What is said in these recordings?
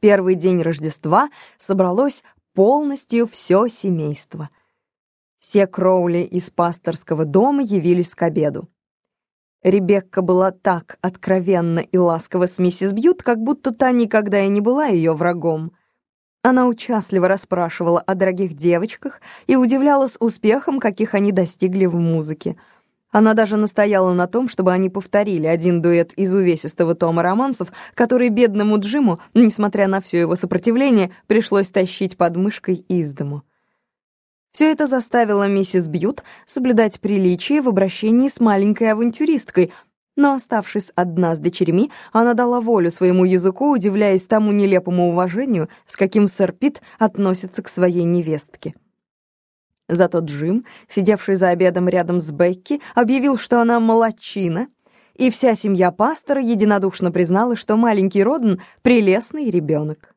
первый день Рождества собралось полностью все семейство. Все Кроули из пасторского дома явились к обеду. Ребекка была так откровенна и ласкова с миссис Бьют, как будто та никогда и не была ее врагом. Она участливо расспрашивала о дорогих девочках и удивлялась успехам, каких они достигли в музыке. Она даже настояла на том, чтобы они повторили один дуэт из увесистого тома романсов, который бедному Джиму, несмотря на все его сопротивление, пришлось тащить под мышкой из дому. Все это заставило миссис Бьют соблюдать приличие в обращении с маленькой авантюристкой, но, оставшись одна с дочерьми, она дала волю своему языку, удивляясь тому нелепому уважению, с каким сэр Пит относится к своей невестке. Зато Джим, сидевший за обедом рядом с Бекки, объявил, что она молодчина, и вся семья пастора единодушно признала, что маленький Роден — прелестный ребенок.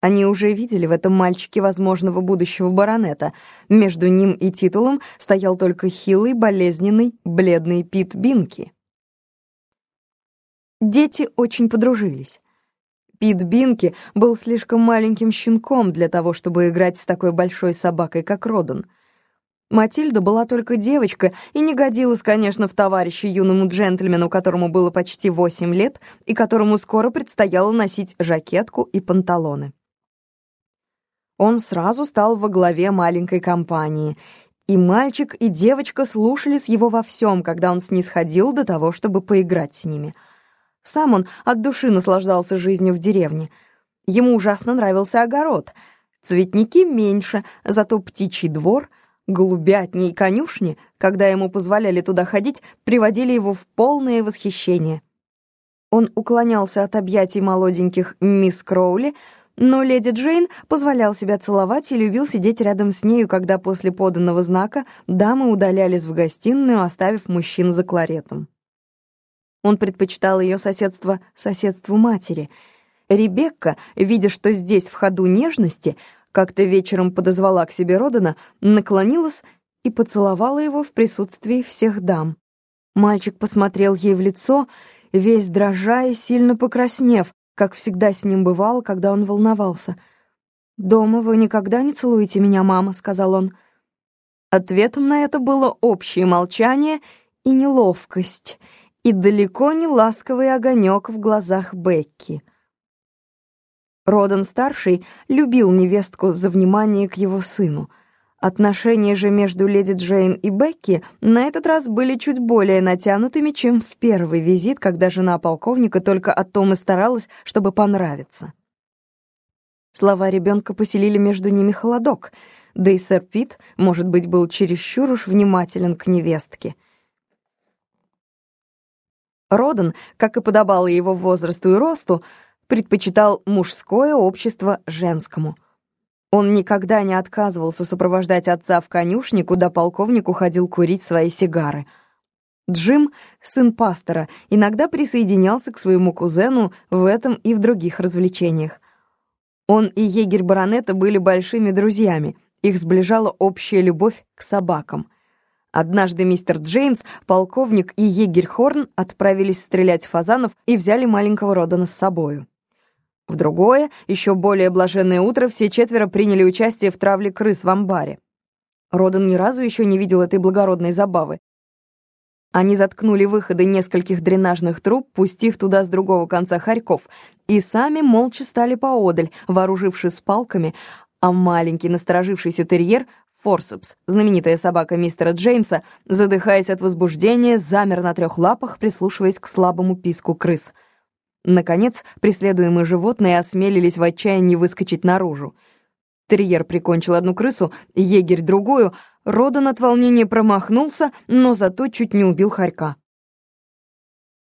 Они уже видели в этом мальчике возможного будущего баронета. Между ним и титулом стоял только хилый, болезненный, бледный Пит Бинки. Дети очень подружились. Пит Бинки был слишком маленьким щенком для того, чтобы играть с такой большой собакой, как Родан. Матильда была только девочка и не годилась, конечно, в товарищи юному джентльмену, которому было почти восемь лет и которому скоро предстояло носить жакетку и панталоны. Он сразу стал во главе маленькой компании, и мальчик, и девочка слушались его во всем, когда он снисходил до того, чтобы поиграть с ними. Сам он от души наслаждался жизнью в деревне. Ему ужасно нравился огород. Цветники меньше, зато птичий двор, голубятни и конюшни, когда ему позволяли туда ходить, приводили его в полное восхищение. Он уклонялся от объятий молоденьких мисс Кроули, но леди Джейн позволял себя целовать и любил сидеть рядом с нею, когда после поданного знака дамы удалялись в гостиную, оставив мужчин за кларетом. Он предпочитал ее соседство соседству матери. Ребекка, видя, что здесь в ходу нежности, как-то вечером подозвала к себе Родана, наклонилась и поцеловала его в присутствии всех дам. Мальчик посмотрел ей в лицо, весь дрожа и сильно покраснев, как всегда с ним бывало, когда он волновался. «Дома вы никогда не целуете меня, мама», — сказал он. Ответом на это было общее молчание и неловкость, и далеко не ласковый огонек в глазах Бекки. Родан-старший любил невестку за внимание к его сыну — Отношения же между леди Джейн и Бекки на этот раз были чуть более натянутыми, чем в первый визит, когда жена полковника только о том и старалась, чтобы понравиться. Слова ребенка поселили между ними холодок, да и сэр Пит, может быть, был чересчур уж внимателен к невестке. Родан, как и подобало его возрасту и росту, предпочитал мужское общество женскому — он никогда не отказывался сопровождать отца в конюшне, куда полковник уходил курить свои сигары. Джим, сын пастора, иногда присоединялся к своему кузену в этом и в других развлечениях. Он и егерь баронета были большими друзьями, их сближала общая любовь к собакам. Однажды мистер Джеймс, полковник и егерь Хорн отправились стрелять фазанов и взяли маленького Родана с собою. В другое, еще более блаженное утро все четверо приняли участие в травле крыс в амбаре. Родан ни разу еще не видел этой благородной забавы. Они заткнули выходы нескольких дренажных труб, пустив туда с другого конца хорьков, и сами молча стали поодаль, вооружившись палками, а маленький насторожившийся терьер Форсепс, знаменитая собака мистера Джеймса, задыхаясь от возбуждения, замер на трех лапах, прислушиваясь к слабому писку крыс — Наконец, преследуемые животные осмелились в отчаянии выскочить наружу. Терьер прикончил одну крысу, егерь — другую. Родан от волнения промахнулся, но зато чуть не убил хорька.